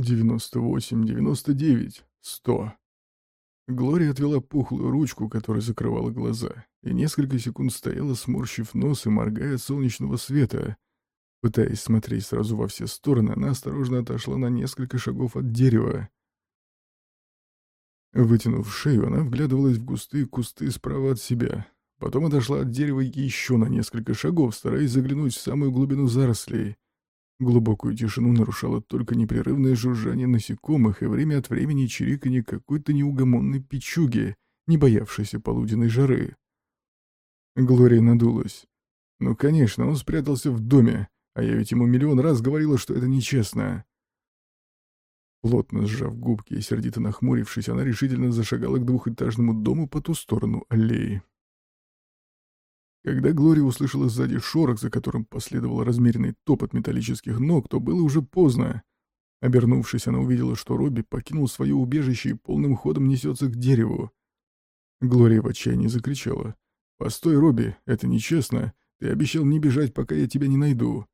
девяносто восемь, девяносто девять, сто. Глория отвела пухлую ручку, которая закрывала глаза, и несколько секунд стояла, сморщив нос и моргая от солнечного света. Пытаясь смотреть сразу во все стороны, она осторожно отошла на несколько шагов от дерева. Вытянув шею, она вглядывалась в густые кусты справа от себя. Потом отошла от дерева еще на несколько шагов, стараясь заглянуть в самую глубину зарослей. Глубокую тишину нарушало только непрерывное жужжание насекомых и время от времени чириканье какой-то неугомонной печуги, не боявшейся полуденной жары. Глория надулась. Ну, конечно, он спрятался в доме, а я ведь ему миллион раз говорила, что это нечестно. Плотно сжав губки и сердито нахмурившись, она решительно зашагала к двухэтажному дому по ту сторону аллеи. Когда Глория услышала сзади шорох, за которым последовал размеренный топот металлических ног, то было уже поздно. Обернувшись, она увидела, что Робби покинул свое убежище и полным ходом несется к дереву. Глория в отчаянии закричала. «Постой, Робби, это нечестно. Ты обещал не бежать, пока я тебя не найду».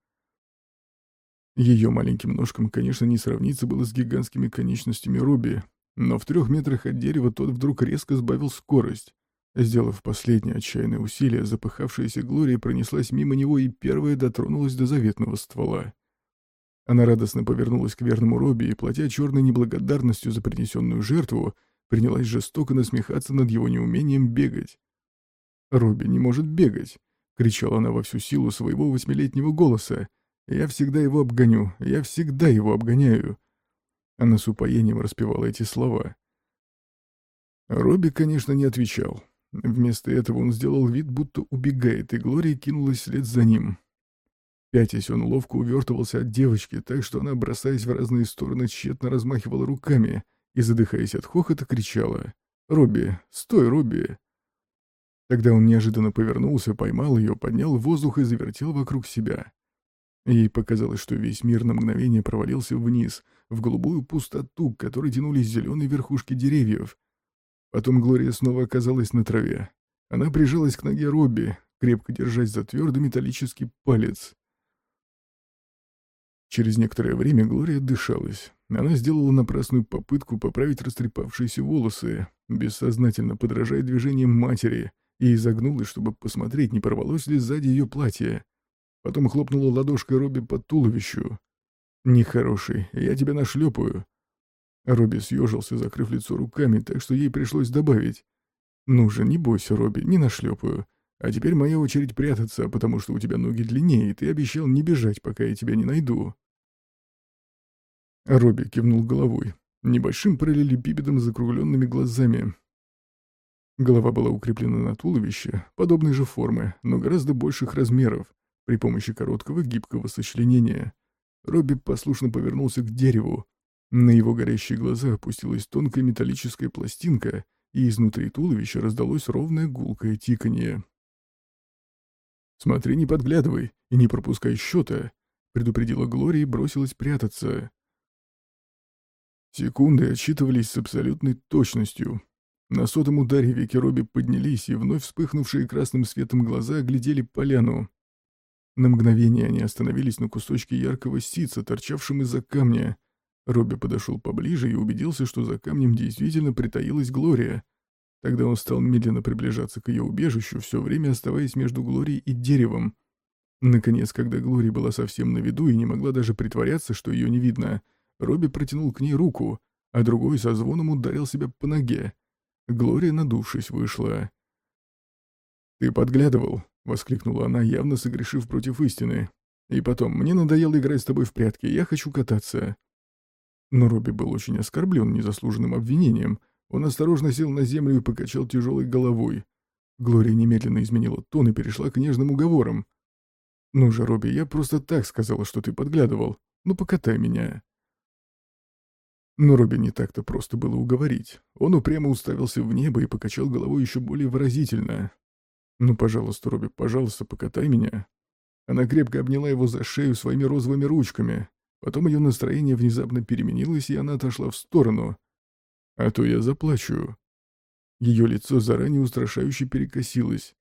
Ее маленьким ножкам, конечно, не сравнится было с гигантскими конечностями Робби, но в трех метрах от дерева тот вдруг резко сбавил скорость. Сделав последнее отчаянное усилие, запыхавшаяся Глория пронеслась мимо него и первая дотронулась до заветного ствола. Она радостно повернулась к верному Робби и, платя черной неблагодарностью за принесенную жертву, принялась жестоко насмехаться над его неумением бегать. «Робби не может бегать!» — кричала она во всю силу своего восьмилетнего голоса. «Я всегда его обгоню! Я всегда его обгоняю!» Она с упоением распевала эти слова. Робби, конечно, не отвечал. Вместо этого он сделал вид, будто убегает, и Глория кинулась вслед за ним. Пятясь, он ловко увертывался от девочки, так что она, бросаясь в разные стороны, тщетно размахивала руками и, задыхаясь от хохота, кричала «Робби! Стой, Робби!» Тогда он неожиданно повернулся, поймал ее, поднял в воздух и завертел вокруг себя. Ей показалось, что весь мир на мгновение провалился вниз, в голубую пустоту, к которой тянулись зеленые верхушки деревьев, Потом Глория снова оказалась на траве. Она прижалась к ноге Робби, крепко держась за твердый металлический палец. Через некоторое время Глория дышалась. Она сделала напрасную попытку поправить растрепавшиеся волосы, бессознательно подражая движениям матери, и изогнулась, чтобы посмотреть, не порвалось ли сзади ее платье. Потом хлопнула ладошкой Робби по туловищу. «Нехороший, я тебя нашлепаю», Робби съежился, закрыв лицо руками, так что ей пришлось добавить. «Ну же, не бойся, Робби, не нашлепаю. А теперь моя очередь прятаться, потому что у тебя ноги длиннее, и ты обещал не бежать, пока я тебя не найду». Робби кивнул головой, небольшим параллелепипедом с закругленными глазами. Голова была укреплена на туловище, подобной же формы, но гораздо больших размеров, при помощи короткого гибкого сочленения. Робби послушно повернулся к дереву, на его горящие глаза опустилась тонкая металлическая пластинка, и изнутри туловища раздалось ровное гулкое тиканье. «Смотри, не подглядывай и не пропускай счета», — предупредила Глория и бросилась прятаться. Секунды отсчитывались с абсолютной точностью. На сотом ударе веки Робби поднялись, и вновь вспыхнувшие красным светом глаза оглядели поляну. На мгновение они остановились на кусочке яркого сица, торчавшем из-за камня, Робби подошел поближе и убедился, что за камнем действительно притаилась Глория. Тогда он стал медленно приближаться к ее убежищу, все время оставаясь между Глорией и деревом. Наконец, когда Глория была совсем на виду и не могла даже притворяться, что ее не видно, Робби протянул к ней руку, а другой со звоном ударил себя по ноге. Глория, надувшись, вышла. «Ты подглядывал?» — воскликнула она, явно согрешив против истины. «И потом, мне надоело играть с тобой в прятки, я хочу кататься». Но Робби был очень оскорблен незаслуженным обвинением. Он осторожно сел на землю и покачал тяжелой головой. Глория немедленно изменила тон и перешла к нежным уговорам. «Ну же, Робби, я просто так сказала, что ты подглядывал. Ну, покатай меня». Но Робби не так-то просто было уговорить. Он упрямо уставился в небо и покачал головой еще более выразительно. «Ну, пожалуйста, Робби, пожалуйста, покатай меня». Она крепко обняла его за шею своими розовыми ручками. Потом ее настроение внезапно переменилось, и она отошла в сторону. «А то я заплачу». Ее лицо заранее устрашающе перекосилось.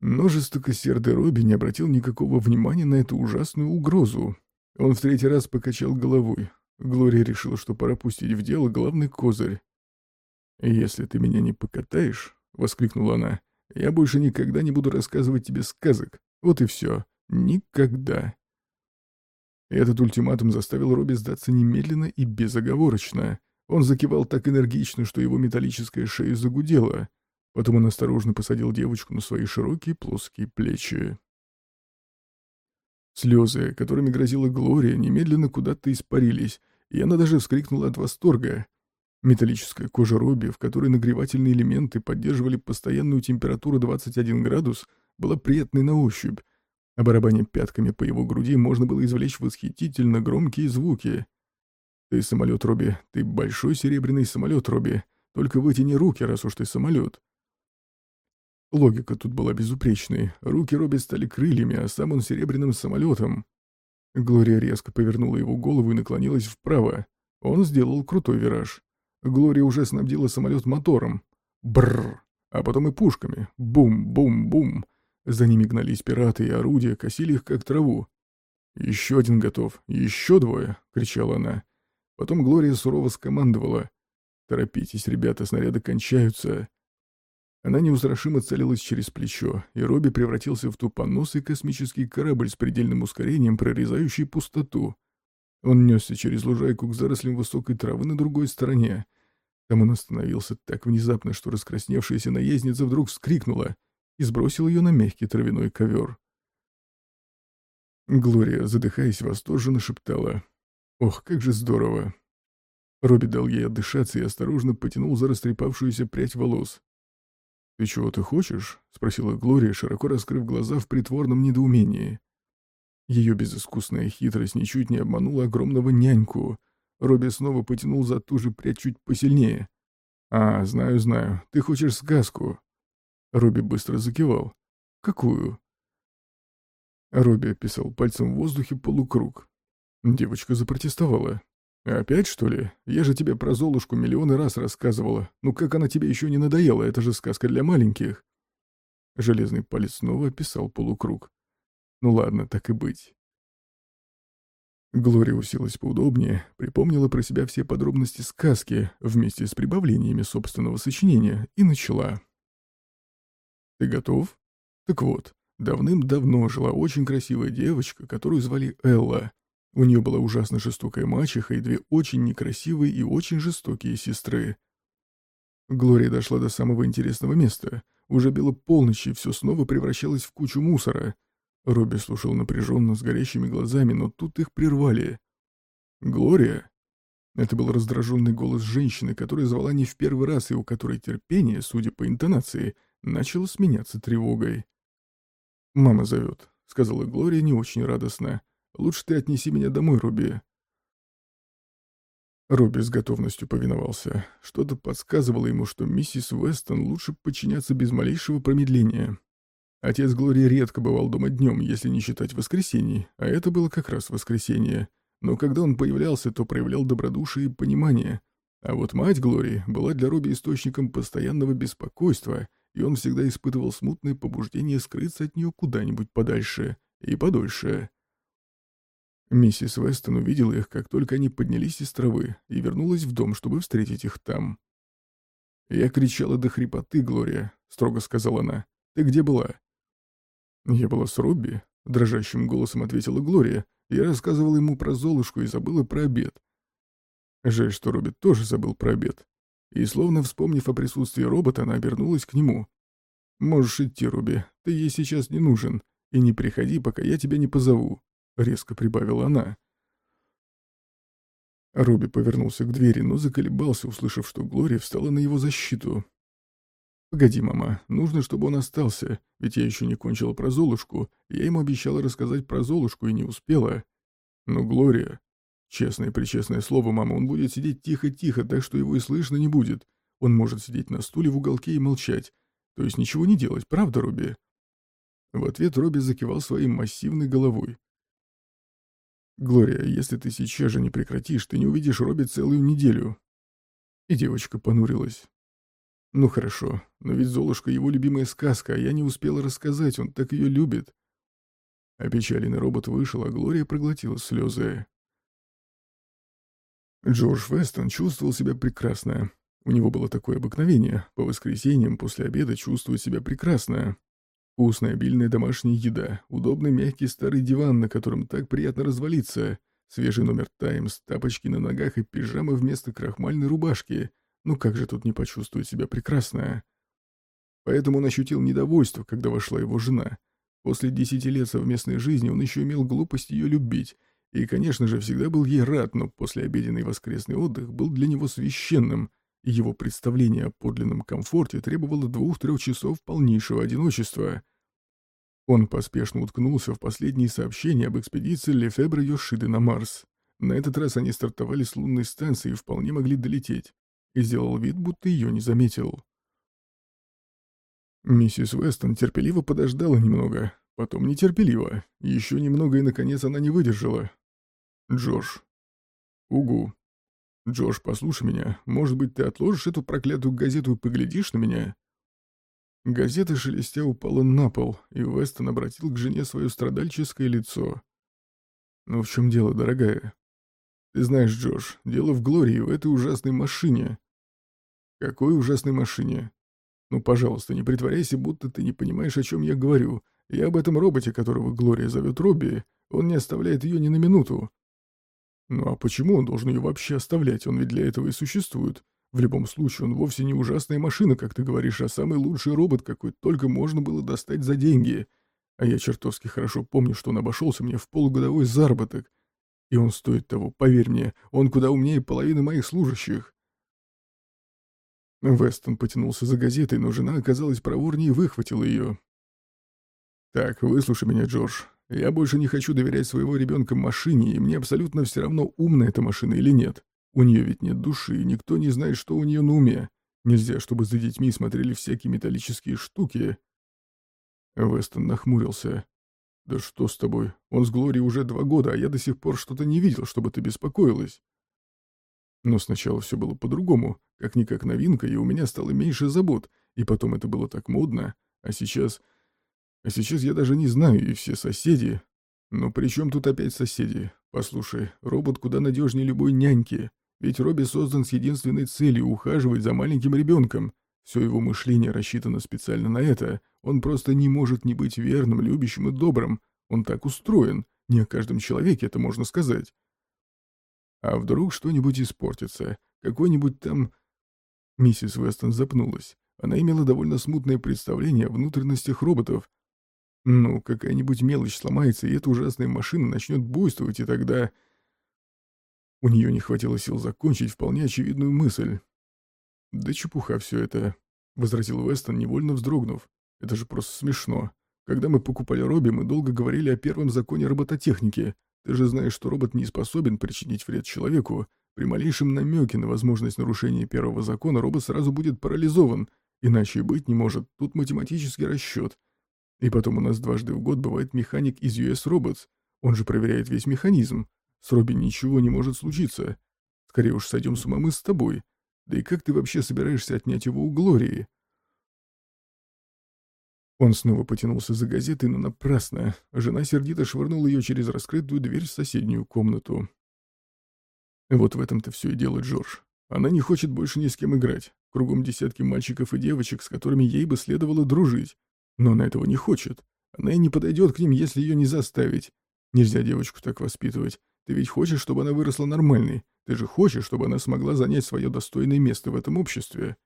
Но жестокосердый Робби не обратил никакого внимания на эту ужасную угрозу. Он в третий раз покачал головой. Глория решила, что пора пустить в дело главный козырь. «Если ты меня не покатаешь», — воскликнула она, — «я больше никогда не буду рассказывать тебе сказок. Вот и все. Никогда». Этот ультиматум заставил Робби сдаться немедленно и безоговорочно. Он закивал так энергично, что его металлическая шея загудела. Потом он осторожно посадил девочку на свои широкие плоские плечи. Слезы, которыми грозила Глория, немедленно куда-то испарились, и она даже вскрикнула от восторга. Металлическая кожа Робби, в которой нагревательные элементы поддерживали постоянную температуру 21 градус, была приятной на ощупь. А барабаня пятками по его груди можно было извлечь восхитительно громкие звуки. «Ты самолет, Робби, ты большой серебряный самолет, Робби. Только вытяни руки, раз уж ты самолет». Логика тут была безупречной. Руки Робби стали крыльями, а сам он серебряным самолетом. Глория резко повернула его голову и наклонилась вправо. Он сделал крутой вираж. Глория уже снабдила самолет мотором. Бррр. А потом и пушками. Бум-бум-бум. За ними гнались пираты, и орудия косили их, как траву. «Еще один готов. Еще двое!» — кричала она. Потом Глория сурово скомандовала. «Торопитесь, ребята, снаряды кончаются!» Она неустрашимо целилась через плечо, и Робби превратился в тупоносый космический корабль с предельным ускорением, прорезающий пустоту. Он несся через лужайку к зарослям высокой травы на другой стороне. Там он остановился так внезапно, что раскрасневшаяся наездница вдруг вскрикнула и сбросила ее на мягкий травяной ковер. Глория, задыхаясь, восторженно шептала. «Ох, как же здорово!» Робби дал ей отдышаться и осторожно потянул за растрепавшуюся прядь волос. «Ты чего-то хочешь?» — спросила Глория, широко раскрыв глаза в притворном недоумении. Ее безыскусная хитрость ничуть не обманула огромного няньку. Робби снова потянул за ту же прядь чуть посильнее. «А, знаю, знаю. Ты хочешь сказку?» Робби быстро закивал. «Какую?» Робби описал пальцем в воздухе полукруг. Девочка запротестовала. «Опять, что ли? Я же тебе про Золушку миллионы раз рассказывала. Ну как она тебе еще не надоела? Это же сказка для маленьких». Железный палец снова описал полукруг. «Ну ладно, так и быть». Глория уселась поудобнее, припомнила про себя все подробности сказки вместе с прибавлениями собственного сочинения и начала. «Ты готов?» «Так вот, давным-давно жила очень красивая девочка, которую звали Элла. У нее была ужасно жестокая мачеха и две очень некрасивые и очень жестокие сестры. Глория дошла до самого интересного места. Уже было полночь, и все снова превращалось в кучу мусора. Робби слушал напряженно, с горящими глазами, но тут их прервали. «Глория?» Это был раздраженный голос женщины, которая звала не в первый раз и у которой терпение, судя по интонации, начало сменяться тревогой. «Мама зовет», — сказала Глория не очень радостно. Лучше ты отнеси меня домой, Робби». Робби с готовностью повиновался. Что-то подсказывало ему, что миссис Вестон лучше подчиняться без малейшего промедления. Отец Глории редко бывал дома днем, если не считать воскресений, а это было как раз воскресенье. Но когда он появлялся, то проявлял добродушие и понимание. А вот мать Глории была для Робби источником постоянного беспокойства, и он всегда испытывал смутное побуждение скрыться от нее куда-нибудь подальше и подольше. Миссис Вестон увидела их, как только они поднялись из травы, и вернулась в дом, чтобы встретить их там. «Я кричала до хрипоты, Глория», — строго сказала она. «Ты где была?» «Я была с Робби», — дрожащим голосом ответила Глория. «Я рассказывала ему про Золушку и забыла про обед». Жаль, что Робби тоже забыл про обед. И, словно вспомнив о присутствии робота, она обернулась к нему. «Можешь идти, Робби, ты ей сейчас не нужен, и не приходи, пока я тебя не позову». — резко прибавила она. Робби повернулся к двери, но заколебался, услышав, что Глория встала на его защиту. «Погоди, мама, нужно, чтобы он остался, ведь я еще не кончила про Золушку, я ему обещала рассказать про Золушку и не успела. Но Глория... Честное-пречестное слово, мама, он будет сидеть тихо-тихо, так что его и слышно не будет. Он может сидеть на стуле в уголке и молчать, то есть ничего не делать, правда, Робби?» В ответ Робби закивал своей массивной головой. «Глория, если ты сейчас же не прекратишь, ты не увидишь Робби целую неделю». И девочка понурилась. «Ну хорошо, но ведь Золушка его любимая сказка, а я не успела рассказать, он так ее любит». Опечаленный робот вышел, а Глория проглотила слезы. Джордж Вестон чувствовал себя прекрасно. У него было такое обыкновение по воскресеньям после обеда чувствовать себя прекрасно. Вкусная обильная домашняя еда, удобный мягкий старый диван, на котором так приятно развалиться, свежий номер «Таймс», тапочки на ногах и пижама вместо крахмальной рубашки. Ну как же тут не почувствовать себя прекрасно? Поэтому он ощутил недовольство, когда вошла его жена. После десяти лет совместной жизни он еще имел глупость ее любить. И, конечно же, всегда был ей рад, но послеобеденный воскресный отдых был для него священным — его представление о подлинном комфорте требовало двух-трех часов полнейшего одиночества. Он поспешно уткнулся в последние сообщения об экспедиции Лефебра Йошиды на Марс. На этот раз они стартовали с лунной станции и вполне могли долететь. И сделал вид, будто ее не заметил. Миссис Вестон терпеливо подождала немного, потом нетерпеливо. Еще немного, и, наконец, она не выдержала. «Джош». «Угу», «Джош, послушай меня. Может быть, ты отложишь эту проклятую газету и поглядишь на меня?» Газета шелестя упала на пол, и Вестон обратил к жене свое страдальческое лицо. «Ну в чем дело, дорогая?» «Ты знаешь, Джош, дело в Глории, в этой ужасной машине». «Какой ужасной машине?» «Ну, пожалуйста, не притворяйся, будто ты не понимаешь, о чем я говорю. Я об этом роботе, которого Глория зовет Робби. Он не оставляет ее ни на минуту. Ну а почему он должен ее вообще оставлять? Он ведь для этого и существует. В любом случае, он вовсе не ужасная машина, как ты говоришь, а самый лучший робот, какой только можно было достать за деньги. А я чертовски хорошо помню, что он обошелся мне в полугодовой заработок. И он стоит того, поверь мне, он куда умнее половины моих служащих. Вестон потянулся за газетой, но жена оказалась проворнее и выхватила ее. «Так, выслушай меня, Джордж. Я больше не хочу доверять своего ребенка машине, и мне абсолютно все равно, умная эта машина или нет. У нее ведь нет души, и никто не знает, что у нее на уме. Нельзя, чтобы за детьми смотрели всякие металлические штуки. Вестон нахмурился. «Да что с тобой? Он с Глорией уже два года, а я до сих пор что-то не видел, чтобы ты беспокоилась». Но сначала все было по-другому, как-никак новинка, и у меня стало меньше забот, и потом это было так модно, а сейчас а сейчас я даже не знаю, и все соседи... Но при чем тут опять соседи? Послушай, робот куда надежнее любой няньки. Ведь Робби создан с единственной целью ухаживать за маленьким ребенком. Все его мышление рассчитано специально на это. Он просто не может не быть верным, любящим и добрым. Он так устроен. Не о каждом человеке это можно сказать. А вдруг что-нибудь испортится? Какой-нибудь там... Миссис Вестон запнулась. Она имела довольно смутное представление о внутренностях роботов, ну, какая-нибудь мелочь сломается, и эта ужасная машина начнет буйствовать, и тогда... У нее не хватило сил закончить вполне очевидную мысль. «Да чепуха все это», — возразил Вестон, невольно вздрогнув. «Это же просто смешно. Когда мы покупали Робби, мы долго говорили о первом законе робототехники. Ты же знаешь, что робот не способен причинить вред человеку. При малейшем намеке на возможность нарушения первого закона робот сразу будет парализован. Иначе и быть не может. Тут математический расчет. И потом у нас дважды в год бывает механик из US Robots. Он же проверяет весь механизм. С Робби ничего не может случиться. Скорее уж сойдем с ума мы с тобой. Да и как ты вообще собираешься отнять его у Глории?» Он снова потянулся за газетой, но напрасно. Жена сердито швырнула ее через раскрытую дверь в соседнюю комнату. Вот в этом-то все и дело, Джордж. Она не хочет больше ни с кем играть. Кругом десятки мальчиков и девочек, с которыми ей бы следовало дружить. Но она этого не хочет. Она и не подойдет к ним, если ее не заставить. Нельзя девочку так воспитывать. Ты ведь хочешь, чтобы она выросла нормальной. Ты же хочешь, чтобы она смогла занять свое достойное место в этом обществе.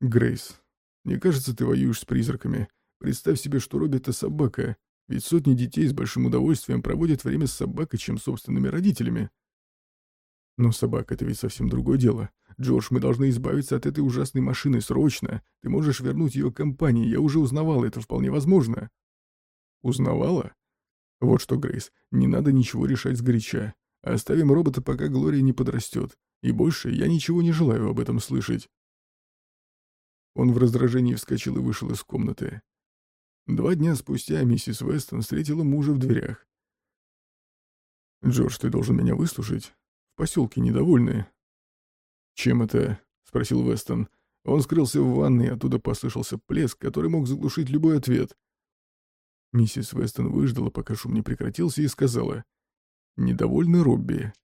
Грейс, мне кажется, ты воюешь с призраками. Представь себе, что Робби — это собака. Ведь сотни детей с большим удовольствием проводят время с собакой, чем собственными родителями. Но собака — это ведь совсем другое дело. Джордж, мы должны избавиться от этой ужасной машины срочно. Ты можешь вернуть ее компании, я уже узнавала, это вполне возможно». «Узнавала?» «Вот что, Грейс, не надо ничего решать сгоряча. Оставим робота, пока Глория не подрастет. И больше я ничего не желаю об этом слышать». Он в раздражении вскочил и вышел из комнаты. Два дня спустя миссис Вестон встретила мужа в дверях. «Джордж, ты должен меня выслушать. Поселке недовольны. «Чем это?» — спросил Вестон. Он скрылся в ванной, оттуда послышался плеск, который мог заглушить любой ответ. Миссис Вестон выждала, пока шум не прекратился, и сказала. «Недовольный Робби».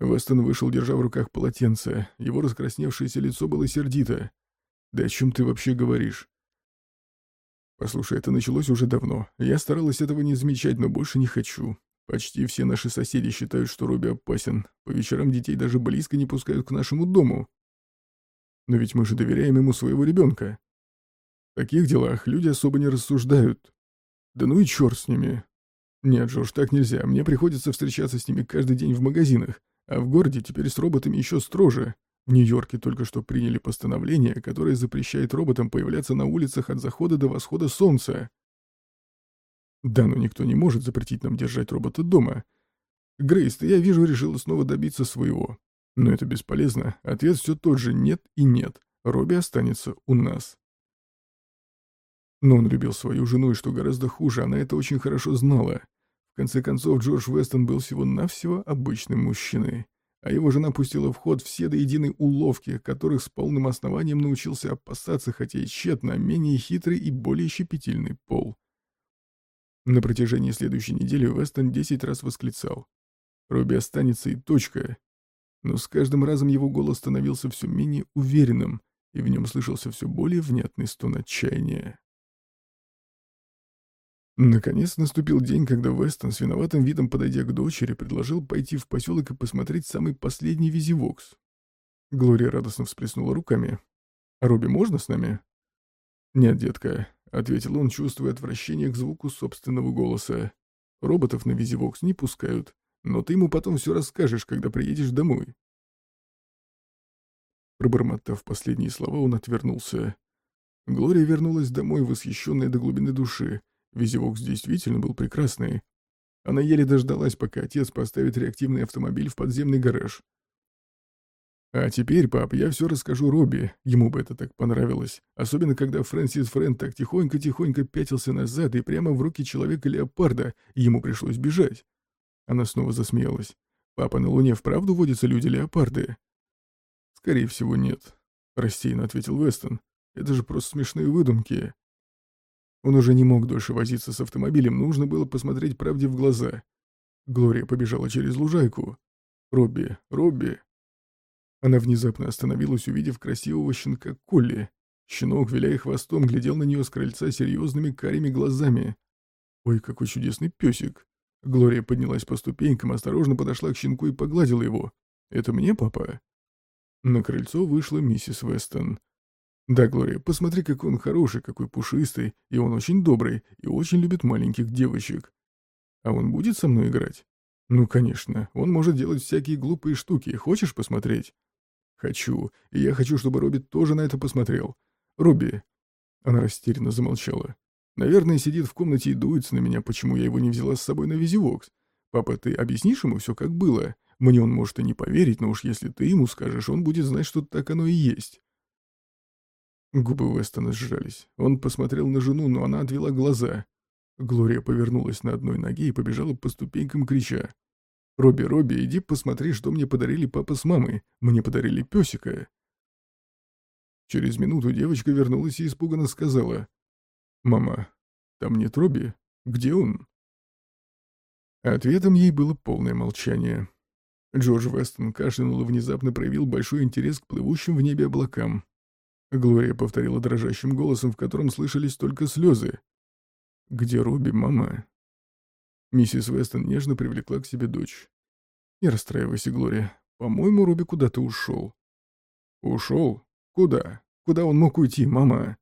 Вестон вышел, держа в руках полотенце. Его раскрасневшееся лицо было сердито. «Да о чем ты вообще говоришь?» «Послушай, это началось уже давно. Я старалась этого не замечать, но больше не хочу. Почти все наши соседи считают, что Робби опасен. По вечерам детей даже близко не пускают к нашему дому. Но ведь мы же доверяем ему своего ребенка. В таких делах люди особо не рассуждают. Да ну и черт с ними. Нет, Джордж, так нельзя. Мне приходится встречаться с ними каждый день в магазинах. А в городе теперь с роботами еще строже. В Нью-Йорке только что приняли постановление, которое запрещает роботам появляться на улицах от захода до восхода солнца. Да, но никто не может запретить нам держать робота дома. Грейс, ты, я вижу, решила снова добиться своего. Но это бесполезно. Ответ все тот же «нет» и «нет». Робби останется у нас. Но он любил свою жену, и что гораздо хуже, она это очень хорошо знала. В конце концов, Джордж Вестон был всего-навсего обычным мужчиной, а его жена пустила в ход все до единой уловки, которых с полным основанием научился опасаться, хотя и тщетно, менее хитрый и более щепетильный пол. На протяжении следующей недели Вестон десять раз восклицал. «Робби останется и точка». Но с каждым разом его голос становился все менее уверенным, и в нем слышался все более внятный стон отчаяния. Наконец наступил день, когда Вестон с виноватым видом, подойдя к дочери, предложил пойти в поселок и посмотреть самый последний визивокс. Глория радостно всплеснула руками. «А Робби можно с нами?» «Нет, детка», — ответил он, чувствуя отвращение к звуку собственного голоса. «Роботов на визивокс не пускают, но ты ему потом все расскажешь, когда приедешь домой». Пробормотав последние слова, он отвернулся. Глория вернулась домой, восхищенная до глубины души, Визивокс действительно был прекрасный. Она еле дождалась, пока отец поставит реактивный автомобиль в подземный гараж. А теперь, пап, я все расскажу Робби, ему бы это так понравилось. Особенно, когда Фрэнсис Френ так тихонько-тихонько пятился назад и прямо в руки человека-леопарда, ему пришлось бежать. Она снова засмеялась. «Папа, на Луне вправду водятся люди-леопарды?» «Скорее всего, нет», — рассеянно ответил Вестон. «Это же просто смешные выдумки. Он уже не мог дольше возиться с автомобилем, нужно было посмотреть правде в глаза. Глория побежала через лужайку. «Робби! Робби!» Она внезапно остановилась, увидев красивого щенка Колли. Щенок, виляя хвостом, глядел на нее с крыльца серьезными карими глазами. «Ой, какой чудесный песик!» Глория поднялась по ступенькам, осторожно подошла к щенку и погладила его. «Это мне, папа?» На крыльцо вышла миссис Вестон. Да, Глория, посмотри, какой он хороший, какой пушистый, и он очень добрый, и очень любит маленьких девочек. А он будет со мной играть? Ну, конечно, он может делать всякие глупые штуки. Хочешь посмотреть? Хочу, и я хочу, чтобы Робби тоже на это посмотрел. Робби... Она растерянно замолчала. Наверное, сидит в комнате и дуется на меня, почему я его не взяла с собой на визивокс. Папа, ты объяснишь ему все, как было? Мне он может и не поверить, но уж если ты ему скажешь, он будет знать, что так оно и есть. Губы Вестона сжались. Он посмотрел на жену, но она отвела глаза. Глория повернулась на одной ноге и побежала по ступенькам, крича. «Робби, Робби, иди посмотри, что мне подарили папа с мамой. Мне подарили песика». Через минуту девочка вернулась и испуганно сказала. «Мама, там нет Робби. Где он?» Ответом ей было полное молчание. Джордж Вестон кашлянул и внезапно проявил большой интерес к плывущим в небе облакам. Глория повторила дрожащим голосом, в котором слышались только слезы. «Где Робби, мама?» Миссис Вестон нежно привлекла к себе дочь. «Не расстраивайся, Глория. По-моему, Робби куда-то ушел». «Ушел? Куда? Куда он мог уйти, мама?»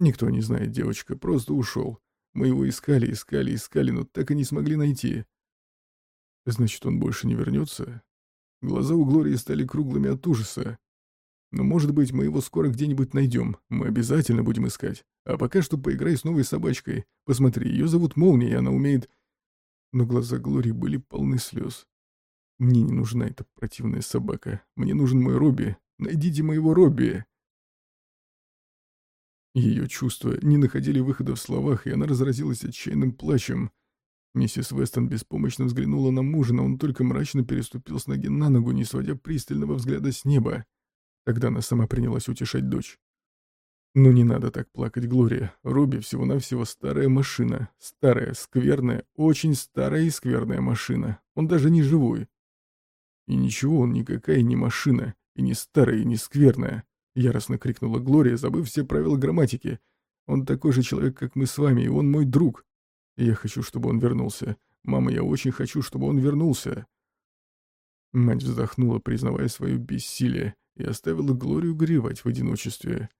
«Никто не знает, девочка, просто ушел. Мы его искали, искали, искали, но так и не смогли найти». «Значит, он больше не вернется?» Глаза у Глории стали круглыми от ужаса. Но, может быть, мы его скоро где-нибудь найдем. Мы обязательно будем искать. А пока что поиграй с новой собачкой. Посмотри, ее зовут Молния, и она умеет...» Но глаза Глории были полны слез. «Мне не нужна эта противная собака. Мне нужен мой Робби. Найдите моего Робби!» Ее чувства не находили выхода в словах, и она разразилась отчаянным плачем. Миссис Вестон беспомощно взглянула на мужа, но он только мрачно переступил с ноги на ногу, не сводя пристального взгляда с неба. Тогда она сама принялась утешать дочь. «Ну не надо так плакать, Глория. Робби всего-навсего старая машина. Старая, скверная, очень старая и скверная машина. Он даже не живой». «И ничего, он никакая не машина, и не старая, и не скверная», — яростно крикнула Глория, забыв все правила грамматики. «Он такой же человек, как мы с вами, и он мой друг. Я хочу, чтобы он вернулся. Мама, я очень хочу, чтобы он вернулся». Мать вздохнула, признавая свое бессилие, и оставила Глорию горевать в одиночестве.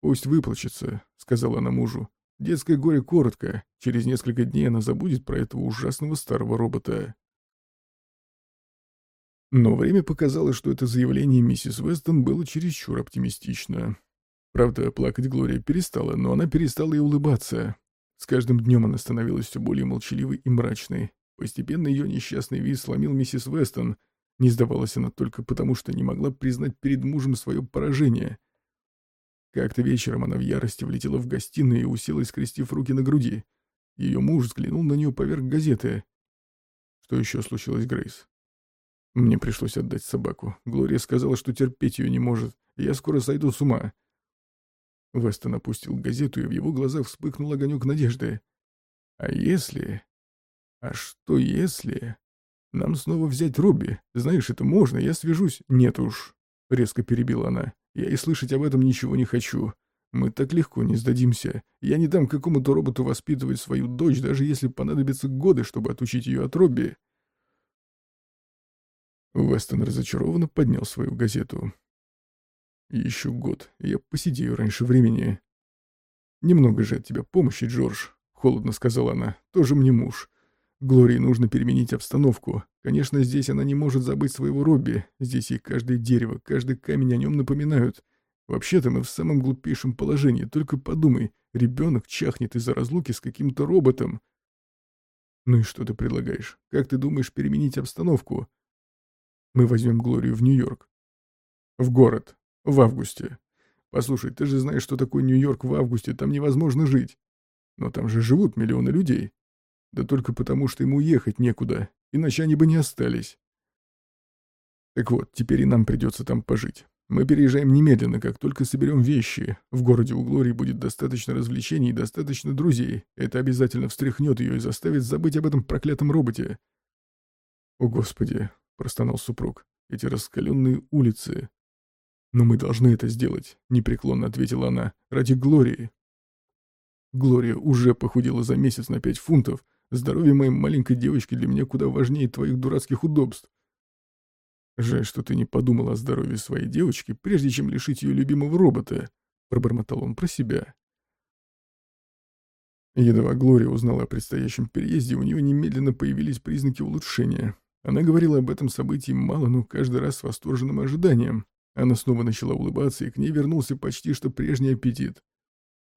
«Пусть выплачется», — сказала она мужу. «Детское горе коротко. Через несколько дней она забудет про этого ужасного старого робота». Но время показало, что это заявление миссис Вестон было чересчур оптимистично. Правда, плакать Глория перестала, но она перестала и улыбаться. С каждым днем она становилась все более молчаливой и мрачной. Постепенно ее несчастный вид сломил миссис Вестон. Не сдавалась она только потому, что не могла признать перед мужем свое поражение — как-то вечером она в ярости влетела в гостиную и уселась, скрестив руки на груди. Ее муж взглянул на нее поверх газеты. Что еще случилось, Грейс? Мне пришлось отдать собаку. Глория сказала, что терпеть ее не может. Я скоро сойду с ума. Вестон опустил газету, и в его глазах вспыхнул огонек надежды. А если... А что если... Нам снова взять Робби? Знаешь, это можно, я свяжусь. Нет уж, — резко перебила она. Я и слышать об этом ничего не хочу. Мы так легко не сдадимся. Я не дам какому-то роботу воспитывать свою дочь, даже если понадобятся годы, чтобы отучить ее от Робби. Вестон разочарованно поднял свою газету. «Еще год, я посидею раньше времени». «Немного же от тебя помощи, Джордж», — холодно сказала она. «Тоже мне муж. Глории нужно переменить обстановку. Конечно, здесь она не может забыть своего Робби. Здесь ей каждое дерево, каждый камень о нем напоминают. Вообще-то мы в самом глупейшем положении. Только подумай, ребенок чахнет из-за разлуки с каким-то роботом. Ну и что ты предлагаешь? Как ты думаешь переменить обстановку? Мы возьмем Глорию в Нью-Йорк. В город. В августе. Послушай, ты же знаешь, что такое Нью-Йорк в августе. Там невозможно жить. Но там же живут миллионы людей. Да только потому, что ему ехать некуда, иначе они бы не остались. Так вот, теперь и нам придется там пожить. Мы переезжаем немедленно, как только соберем вещи. В городе у Глории будет достаточно развлечений и достаточно друзей. Это обязательно встряхнет ее и заставит забыть об этом проклятом роботе. «О, Господи!» — простонал супруг. «Эти раскаленные улицы!» «Но мы должны это сделать», — непреклонно ответила она, — «ради Глории». Глория уже похудела за месяц на пять фунтов, Здоровье моей маленькой девочки для меня куда важнее твоих дурацких удобств. Жаль, что ты не подумал о здоровье своей девочки, прежде чем лишить ее любимого робота, пробормотал он про себя. Едва Глория узнала о предстоящем переезде, у нее немедленно появились признаки улучшения. Она говорила об этом событии мало, но каждый раз с восторженным ожиданием. Она снова начала улыбаться, и к ней вернулся почти что прежний аппетит.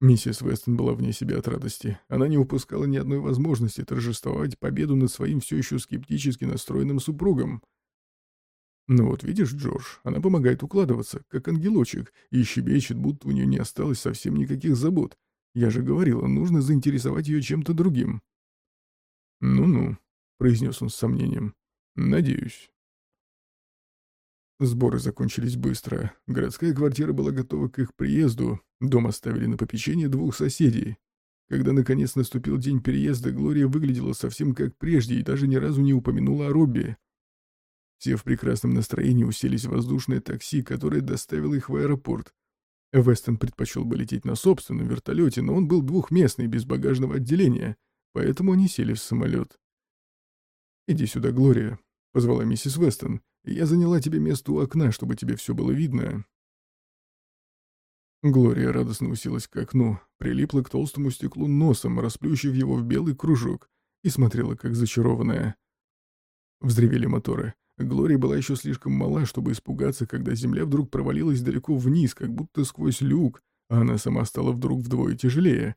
Миссис Вестон была вне себя от радости. Она не упускала ни одной возможности торжествовать победу над своим все еще скептически настроенным супругом. Ну вот видишь, Джордж, она помогает укладываться, как ангелочек, и щебечет, будто у нее не осталось совсем никаких забот. Я же говорила, нужно заинтересовать ее чем-то другим. «Ну-ну», — произнес он с сомнением. «Надеюсь». Сборы закончились быстро. Городская квартира была готова к их приезду. Дом оставили на попечение двух соседей. Когда наконец наступил день переезда, Глория выглядела совсем как прежде и даже ни разу не упомянула о Робби. Все в прекрасном настроении уселись в воздушное такси, которое доставило их в аэропорт. Вестон предпочел бы лететь на собственном вертолете, но он был двухместный, без багажного отделения, поэтому они сели в самолет. «Иди сюда, Глория», — позвала миссис Вестон. Я заняла тебе место у окна, чтобы тебе все было видно». Глория радостно уселась к окну, прилипла к толстому стеклу носом, расплющив его в белый кружок, и смотрела, как зачарованная. Взревели моторы. Глория была еще слишком мала, чтобы испугаться, когда земля вдруг провалилась далеко вниз, как будто сквозь люк, а она сама стала вдруг вдвое тяжелее.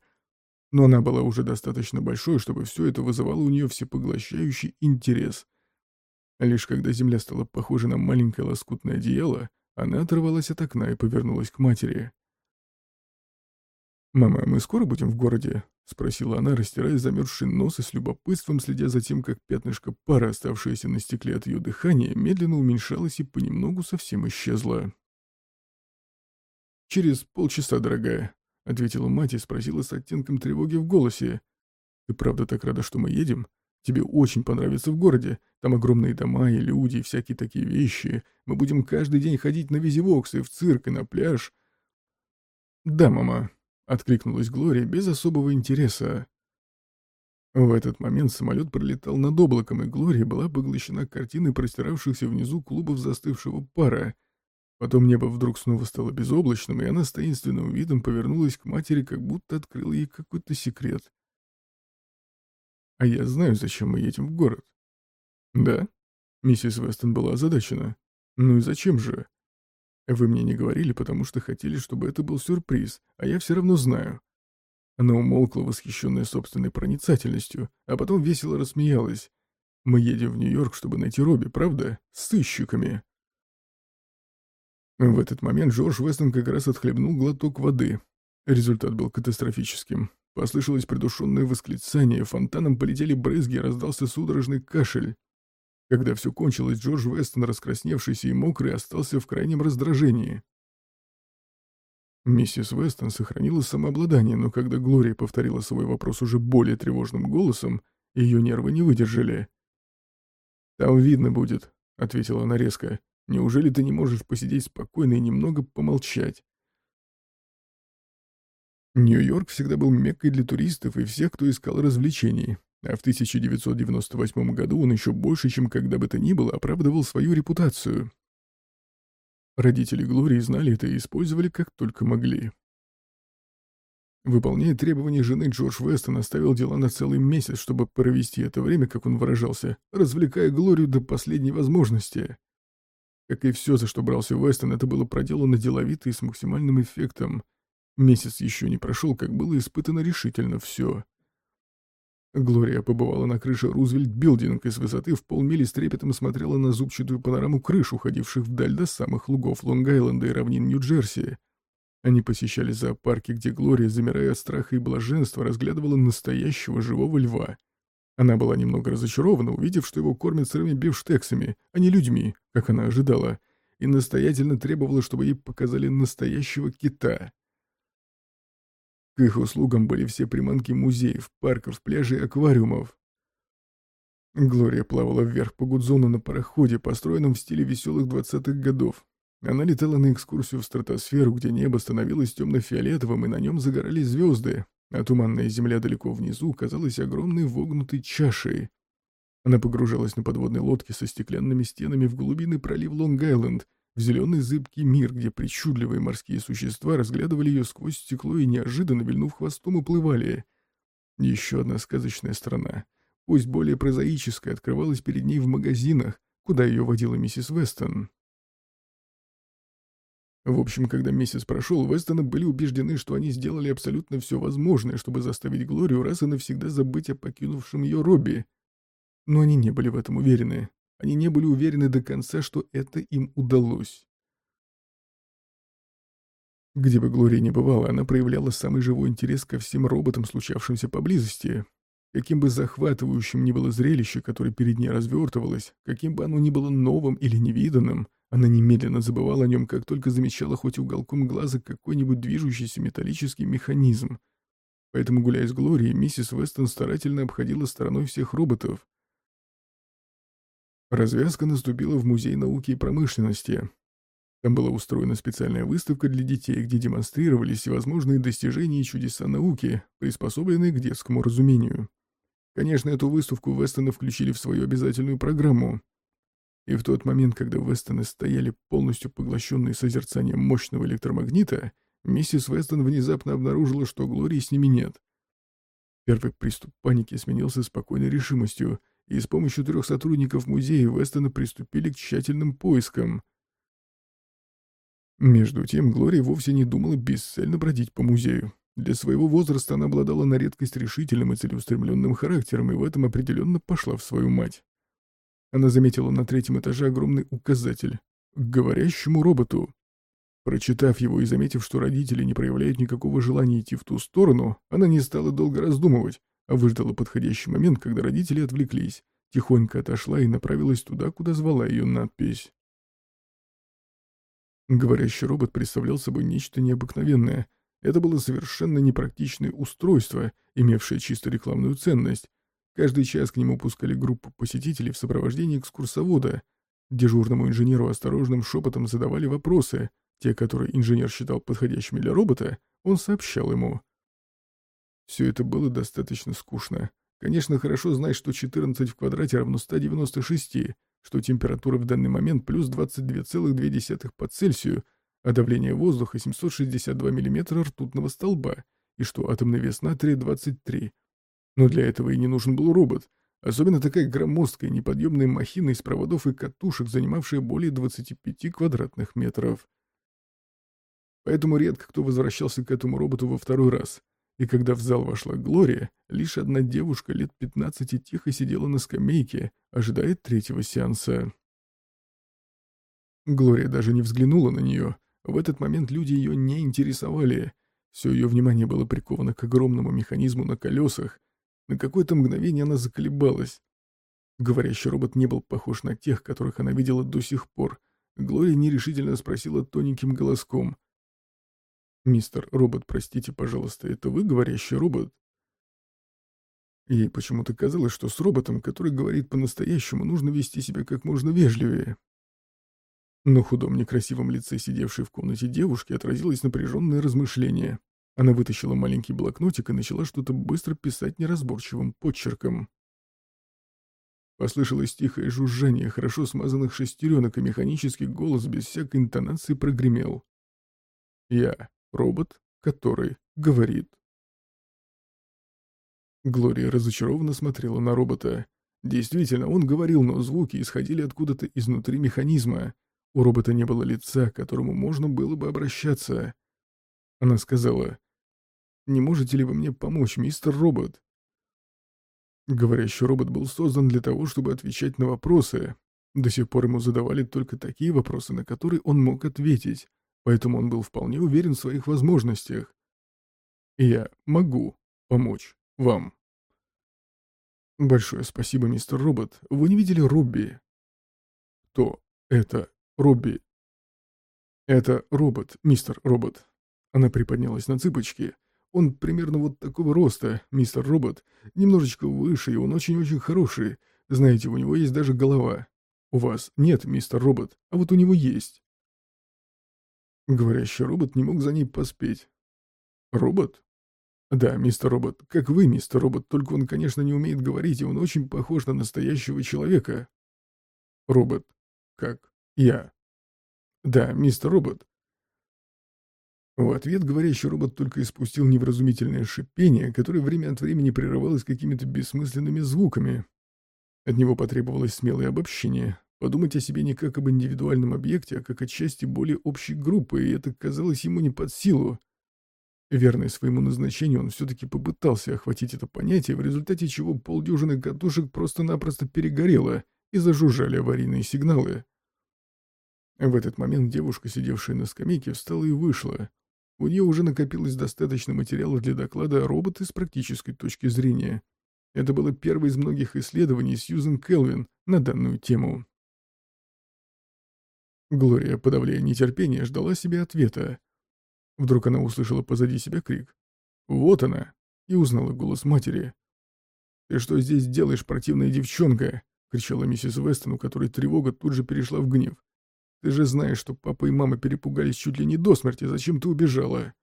Но она была уже достаточно большой, чтобы все это вызывало у нее всепоглощающий интерес. Лишь когда земля стала похожа на маленькое лоскутное одеяло, она оторвалась от окна и повернулась к матери. «Мама, мы скоро будем в городе?» — спросила она, растирая замерзший нос и с любопытством следя за тем, как пятнышко пара, оставшееся на стекле от ее дыхания, медленно уменьшалось и понемногу совсем исчезло. через полчаса, дорогая», — ответила мать и спросила с оттенком тревоги в голосе. «Ты правда так рада, что мы едем? Тебе очень понравится в городе. Там огромные дома и люди, и всякие такие вещи. Мы будем каждый день ходить на визивоксы, в цирк и на пляж». «Да, мама», — откликнулась Глория без особого интереса. В этот момент самолет пролетал над облаком, и Глория была поглощена картиной простиравшихся внизу клубов застывшего пара. Потом небо вдруг снова стало безоблачным, и она с таинственным видом повернулась к матери, как будто открыла ей какой-то секрет. «А я знаю, зачем мы едем в город». «Да?» Миссис Вестон была озадачена. «Ну и зачем же?» «Вы мне не говорили, потому что хотели, чтобы это был сюрприз, а я все равно знаю». Она умолкла, восхищенная собственной проницательностью, а потом весело рассмеялась. «Мы едем в Нью-Йорк, чтобы найти Робби, правда? С сыщиками!» В этот момент Джордж Вестон как раз отхлебнул глоток воды. Результат был катастрофическим. Послышалось придушенное восклицание, фонтаном полетели брызги, раздался судорожный кашель. Когда все кончилось, Джордж Вестон, раскрасневшийся и мокрый, остался в крайнем раздражении. Миссис Вестон сохранила самообладание, но когда Глория повторила свой вопрос уже более тревожным голосом, ее нервы не выдержали. «Там видно будет», — ответила она резко. «Неужели ты не можешь посидеть спокойно и немного помолчать?» Нью-Йорк всегда был меккой для туристов и всех, кто искал развлечений, а в 1998 году он еще больше, чем когда бы то ни было, оправдывал свою репутацию. Родители Глории знали это и использовали как только могли. Выполняя требования жены, Джордж Вестон оставил дела на целый месяц, чтобы провести это время, как он выражался, развлекая Глорию до последней возможности. Как и все, за что брался Вестон, это было проделано деловито и с максимальным эффектом. Месяц еще не прошел, как было испытано решительно все. Глория побывала на крыше Рузвельт Билдинг и с высоты в полмили с трепетом смотрела на зубчатую панораму крыш, уходивших вдаль до самых лугов Лонг-Айленда и равнин Нью-Джерси. Они посещали зоопарки, где Глория, замирая от страха и блаженства, разглядывала настоящего живого льва. Она была немного разочарована, увидев, что его кормят сырыми бифштексами, а не людьми, как она ожидала, и настоятельно требовала, чтобы ей показали настоящего кита. К их услугам были все приманки музеев, парков, пляжей аквариумов. Глория плавала вверх по Гудзону на пароходе, построенном в стиле веселых двадцатых годов. Она летала на экскурсию в стратосферу, где небо становилось темно-фиолетовым, и на нем загорались звезды, а туманная земля далеко внизу казалась огромной вогнутой чашей. Она погружалась на подводной лодке со стеклянными стенами в глубины пролив Лонг-Айленд, в зеленый зыбкий мир, где причудливые морские существа разглядывали ее сквозь стекло и, неожиданно вильнув хвостом, уплывали. Еще одна сказочная страна, пусть более прозаическая, открывалась перед ней в магазинах, куда ее водила миссис Вестон. В общем, когда месяц прошел, Вестоны были убеждены, что они сделали абсолютно все возможное, чтобы заставить Глорию раз и навсегда забыть о покинувшем ее Робби. Но они не были в этом уверены. Они не были уверены до конца, что это им удалось. Где бы Глория ни бывала, она проявляла самый живой интерес ко всем роботам, случавшимся поблизости. Каким бы захватывающим ни было зрелище, которое перед ней развертывалось, каким бы оно ни было новым или невиданным, она немедленно забывала о нем, как только замечала хоть уголком глаза какой-нибудь движущийся металлический механизм. Поэтому, гуляя с Глорией, миссис Вестон старательно обходила стороной всех роботов, Развязка наступила в Музей науки и промышленности. Там была устроена специальная выставка для детей, где демонстрировались всевозможные достижения и чудеса науки, приспособленные к детскому разумению. Конечно, эту выставку Вестоны включили в свою обязательную программу. И в тот момент, когда Вестоны стояли полностью поглощенные созерцанием мощного электромагнита, миссис Вестон внезапно обнаружила, что Глории с ними нет. Первый приступ паники сменился спокойной решимостью — и с помощью трех сотрудников музея Вестона приступили к тщательным поискам. Между тем, Глория вовсе не думала бесцельно бродить по музею. Для своего возраста она обладала на редкость решительным и целеустремленным характером, и в этом определенно пошла в свою мать. Она заметила на третьем этаже огромный указатель к говорящему роботу. Прочитав его и заметив, что родители не проявляют никакого желания идти в ту сторону, она не стала долго раздумывать, а выждала подходящий момент, когда родители отвлеклись, тихонько отошла и направилась туда, куда звала ее надпись. Говорящий робот представлял собой нечто необыкновенное. Это было совершенно непрактичное устройство, имевшее чисто рекламную ценность. Каждый час к нему пускали группу посетителей в сопровождении экскурсовода. Дежурному инженеру осторожным шепотом задавали вопросы. Те, которые инженер считал подходящими для робота, он сообщал ему. Все это было достаточно скучно. Конечно, хорошо знать, что 14 в квадрате равно 196, что температура в данный момент плюс 22,2 по Цельсию, а давление воздуха 762 мм ртутного столба, и что атомный вес натрия 23. Но для этого и не нужен был робот, особенно такая громоздкая неподъемная махина из проводов и катушек, занимавшая более 25 квадратных метров. Поэтому редко кто возвращался к этому роботу во второй раз — и когда в зал вошла Глория, лишь одна девушка лет 15 тихо сидела на скамейке, ожидая третьего сеанса. Глория даже не взглянула на нее. В этот момент люди ее не интересовали. Все ее внимание было приковано к огромному механизму на колесах. На какое-то мгновение она заколебалась. Говорящий робот не был похож на тех, которых она видела до сих пор. Глория нерешительно спросила тоненьким голоском. «Мистер робот, простите, пожалуйста, это вы говорящий робот?» Ей почему-то казалось, что с роботом, который говорит по-настоящему, нужно вести себя как можно вежливее. На худом некрасивом лице сидевшей в комнате девушки отразилось напряженное размышление. Она вытащила маленький блокнотик и начала что-то быстро писать неразборчивым подчерком. Послышалось тихое жужжание хорошо смазанных шестеренок, и механический голос без всякой интонации прогремел. «Я Робот, который говорит. Глория разочарованно смотрела на робота. Действительно, он говорил, но звуки исходили откуда-то изнутри механизма. У робота не было лица, к которому можно было бы обращаться. Она сказала, «Не можете ли вы мне помочь, мистер робот?» Говорящий робот был создан для того, чтобы отвечать на вопросы. До сих пор ему задавали только такие вопросы, на которые он мог ответить, поэтому он был вполне уверен в своих возможностях. я могу помочь вам. Большое спасибо, мистер Робот. Вы не видели Робби? Кто это Робби? Это робот, мистер Робот. Она приподнялась на цыпочки. Он примерно вот такого роста, мистер Робот, немножечко выше, и он очень-очень хороший. Знаете, у него есть даже голова. У вас нет, мистер Робот, а вот у него есть. Говорящий робот не мог за ней поспеть. «Робот?» «Да, мистер Робот, как вы, мистер Робот, только он, конечно, не умеет говорить, и он очень похож на настоящего человека». «Робот, как я?» «Да, мистер Робот». В ответ говорящий робот только испустил невразумительное шипение, которое время от времени прерывалось какими-то бессмысленными звуками. От него потребовалось смелое обобщение, Подумать о себе не как об индивидуальном объекте, а как о части более общей группы, и это казалось ему не под силу. Верный своему назначению, он все-таки попытался охватить это понятие, в результате чего полдюжины катушек просто-напросто перегорело и зажужжали аварийные сигналы. В этот момент девушка, сидевшая на скамейке, встала и вышла. У нее уже накопилось достаточно материала для доклада о роботе с практической точки зрения. Это было первое из многих исследований Сьюзен Келвин на данную тему. Глория, подавляя нетерпение, ждала себе ответа. Вдруг она услышала позади себя крик. «Вот она!» и узнала голос матери. «Ты что здесь делаешь, противная девчонка?» — кричала миссис Вестон, у которой тревога тут же перешла в гнев. «Ты же знаешь, что папа и мама перепугались чуть ли не до смерти. Зачем ты убежала?»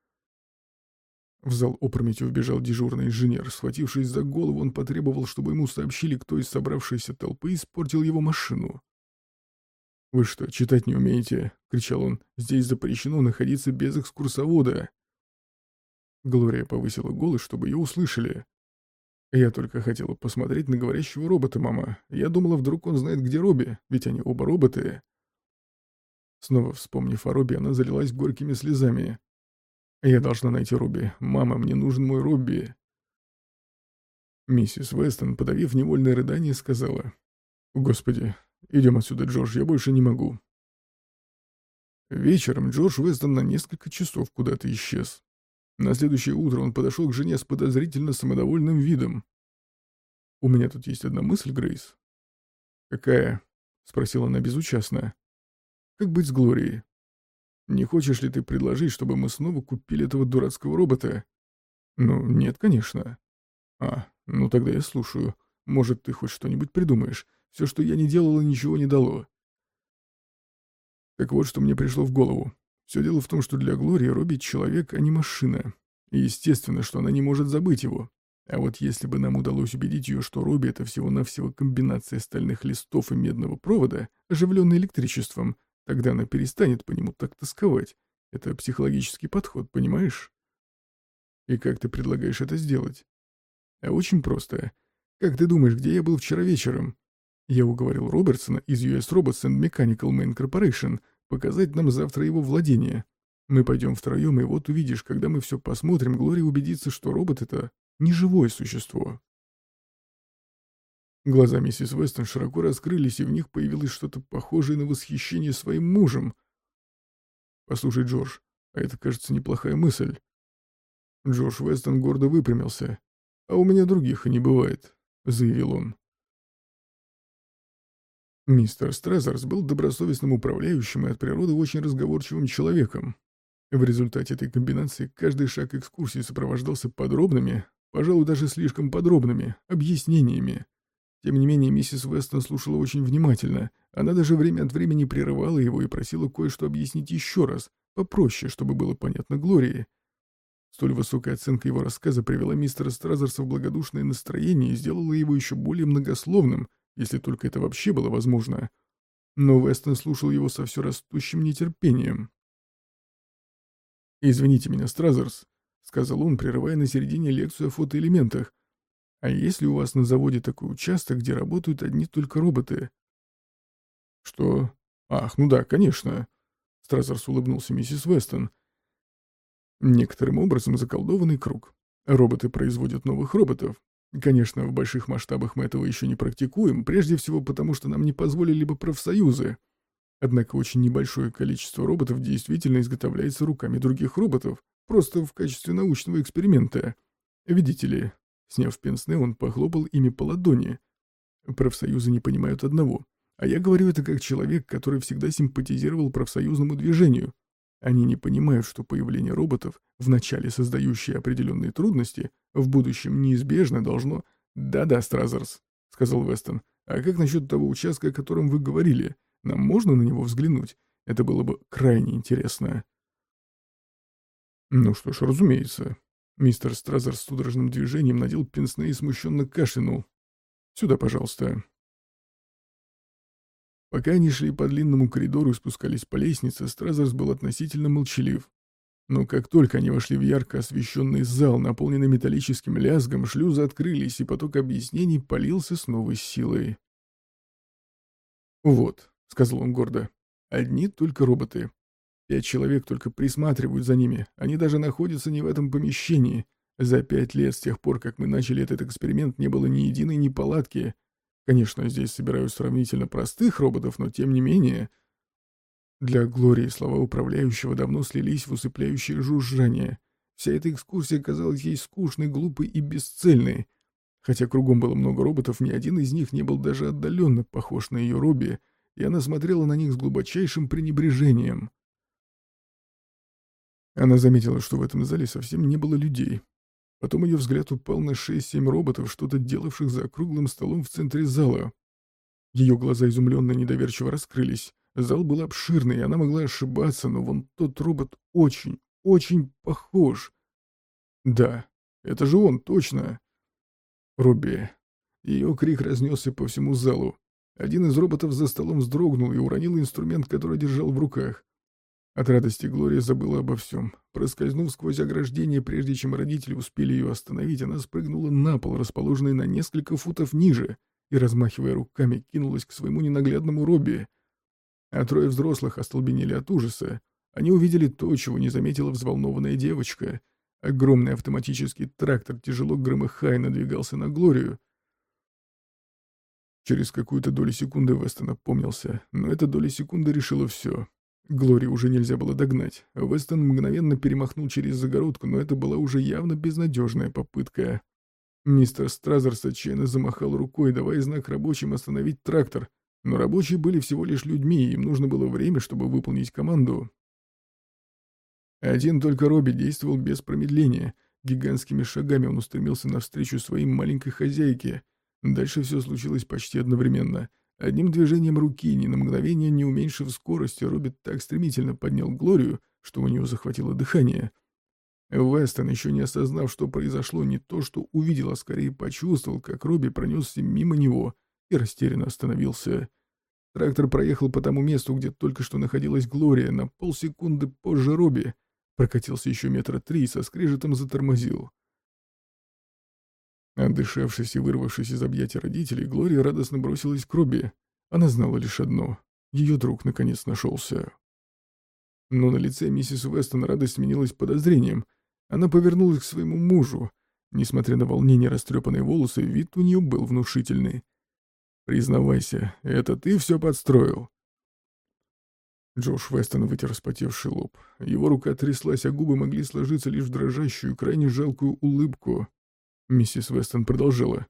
В зал опрометью вбежал дежурный инженер. Схватившись за голову, он потребовал, чтобы ему сообщили, кто из собравшейся толпы испортил его машину. «Вы что, читать не умеете?» — кричал он. «Здесь запрещено находиться без экскурсовода». Глория повысила голос, чтобы ее услышали. «Я только хотела посмотреть на говорящего робота, мама. Я думала, вдруг он знает, где Робби, ведь они оба роботы». Снова вспомнив о Робби, она залилась горькими слезами. «Я должна найти Робби. Мама, мне нужен мой Робби». Миссис Вестон, подавив невольное рыдание, сказала. «Господи, Идем отсюда, Джордж, я больше не могу. Вечером Джордж Вестон на несколько часов куда-то исчез. На следующее утро он подошел к жене с подозрительно самодовольным видом. «У меня тут есть одна мысль, Грейс». «Какая?» — спросила она безучастно. «Как быть с Глорией?» Не хочешь ли ты предложить, чтобы мы снова купили этого дурацкого робота? Ну, нет, конечно. А, ну тогда я слушаю. Может, ты хоть что-нибудь придумаешь. Все, что я не делала, ничего не дало. Так вот, что мне пришло в голову. Все дело в том, что для Глории Робби человек, а не машина. И естественно, что она не может забыть его. А вот если бы нам удалось убедить ее, что Робби — это всего-навсего комбинация стальных листов и медного провода, оживленный электричеством, тогда она перестанет по нему так тосковать. Это психологический подход, понимаешь? И как ты предлагаешь это сделать? А очень просто. Как ты думаешь, где я был вчера вечером? Я уговорил Робертсона из US Robots and Mechanical Main Corporation показать нам завтра его владение. Мы пойдем втроем, и вот увидишь, когда мы все посмотрим, Глория убедится, что робот — это не живое существо. Глаза миссис Вестон широко раскрылись, и в них появилось что-то похожее на восхищение своим мужем. «Послушай, Джордж, а это, кажется, неплохая мысль». Джордж Вестон гордо выпрямился. «А у меня других и не бывает», — заявил он. Мистер Стрезерс был добросовестным управляющим и от природы очень разговорчивым человеком. В результате этой комбинации каждый шаг экскурсии сопровождался подробными, пожалуй, даже слишком подробными, объяснениями. Тем не менее, миссис Вестон слушала очень внимательно. Она даже время от времени прерывала его и просила кое-что объяснить еще раз, попроще, чтобы было понятно Глории. Столь высокая оценка его рассказа привела мистера Стразерса в благодушное настроение и сделала его еще более многословным, если только это вообще было возможно. Но Вестон слушал его со все растущим нетерпением. «Извините меня, Стразерс», — сказал он, прерывая на середине лекцию о фотоэлементах. «А есть ли у вас на заводе такой участок, где работают одни только роботы?» «Что? Ах, ну да, конечно», — Стразерс улыбнулся миссис Вестон. «Некоторым образом заколдованный круг. Роботы производят новых роботов, Конечно, в больших масштабах мы этого еще не практикуем, прежде всего потому, что нам не позволили бы профсоюзы. Однако очень небольшое количество роботов действительно изготовляется руками других роботов, просто в качестве научного эксперимента. Видите ли, сняв пенсне, он похлопал ими по ладони. Профсоюзы не понимают одного. А я говорю это как человек, который всегда симпатизировал профсоюзному движению. Они не понимают, что появление роботов, вначале создающие определенные трудности, в будущем неизбежно должно... «Да-да, Стразерс», — сказал Вестон. «А как насчет того участка, о котором вы говорили? Нам можно на него взглянуть? Это было бы крайне интересно». «Ну что ж, разумеется». Мистер Стразер с судорожным движением надел пенсне и смущенно кашлянул. «Сюда, пожалуйста». Пока они шли по длинному коридору и спускались по лестнице, Стразерс был относительно молчалив. Но как только они вошли в ярко освещенный зал, наполненный металлическим лязгом, шлюзы открылись, и поток объяснений полился с новой силой. «Вот», — сказал он гордо, — «одни только роботы. Пять человек только присматривают за ними, они даже находятся не в этом помещении. За пять лет с тех пор, как мы начали этот эксперимент, не было ни единой неполадки, Конечно, здесь собирают сравнительно простых роботов, но тем не менее... Для Глории слова управляющего давно слились в усыпляющее жужжание. Вся эта экскурсия казалась ей скучной, глупой и бесцельной. Хотя кругом было много роботов, ни один из них не был даже отдаленно похож на ее Робби, и она смотрела на них с глубочайшим пренебрежением. Она заметила, что в этом зале совсем не было людей. Потом ее взгляд упал на шесть-семь роботов, что-то делавших за круглым столом в центре зала. Ее глаза изумленно недоверчиво раскрылись. Зал был обширный, и она могла ошибаться, но вон тот робот очень, очень похож. Да, это же он, точно. Робби. Ее крик разнесся по всему залу. Один из роботов за столом вздрогнул и уронил инструмент, который держал в руках. От радости Глория забыла обо всем. Проскользнув сквозь ограждение, прежде чем родители успели ее остановить, она спрыгнула на пол, расположенный на несколько футов ниже, и, размахивая руками, кинулась к своему ненаглядному Робби. А трое взрослых остолбенели от ужаса. Они увидели то, чего не заметила взволнованная девочка. Огромный автоматический трактор, тяжело громыхая, надвигался на Глорию. Через какую-то долю секунды Вестон опомнился, но эта доля секунды решила все. Глори уже нельзя было догнать. Вестон мгновенно перемахнул через загородку, но это была уже явно безнадежная попытка. Мистер Стразерс отчаянно замахал рукой, давая знак рабочим остановить трактор. Но рабочие были всего лишь людьми, и им нужно было время, чтобы выполнить команду. Один только Робби действовал без промедления. Гигантскими шагами он устремился навстречу своей маленькой хозяйке. Дальше все случилось почти одновременно. Одним движением руки, ни на мгновение не уменьшив скорость, Робби так стремительно поднял Глорию, что у него захватило дыхание. Вестон, еще не осознав, что произошло, не то что увидел, а скорее почувствовал, как Робби пронесся мимо него и растерянно остановился. Трактор проехал по тому месту, где только что находилась Глория, на полсекунды позже Робби. Прокатился еще метра три и со скрежетом затормозил. Отдышавшись и вырвавшись из объятий родителей, Глория радостно бросилась к Робби. Она знала лишь одно — ее друг наконец нашелся. Но на лице миссис Вестон радость сменилась подозрением. Она повернулась к своему мужу. Несмотря на волнение растрепанные волосы, вид у нее был внушительный. «Признавайся, это ты все подстроил?» Джош Вестон вытер вспотевший лоб. Его рука тряслась, а губы могли сложиться лишь в дрожащую, крайне жалкую улыбку. Миссис Вестон продолжала.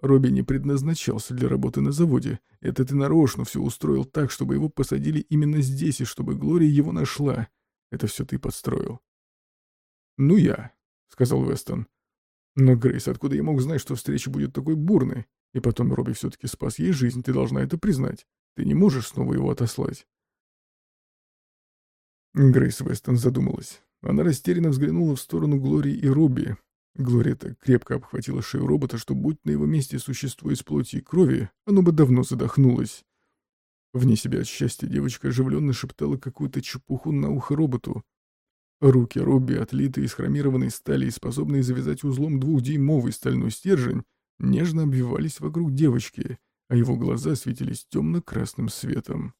«Робби не предназначался для работы на заводе. Это ты нарочно все устроил так, чтобы его посадили именно здесь, и чтобы Глория его нашла. Это все ты подстроил». «Ну я», — сказал Вестон. «Но, Грейс, откуда я мог знать, что встреча будет такой бурной? И потом Робби все-таки спас ей жизнь, ты должна это признать. Ты не можешь снова его отослать». Грейс Вестон задумалась. Она растерянно взглянула в сторону Глории и Робби. Глория так крепко обхватила шею робота, что, будь на его месте существо из плоти и крови, оно бы давно задохнулось. Вне себя от счастья девочка оживленно шептала какую-то чепуху на ухо роботу. Руки Робби, отлитые из хромированной стали и способные завязать узлом двухдюймовый стальной стержень, нежно обвивались вокруг девочки, а его глаза светились темно-красным светом.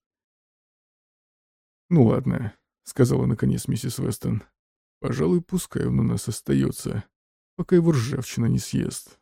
«Ну ладно», — сказала наконец миссис Вестон. «Пожалуй, пускай он у нас остается, пока его ржавчина не съест».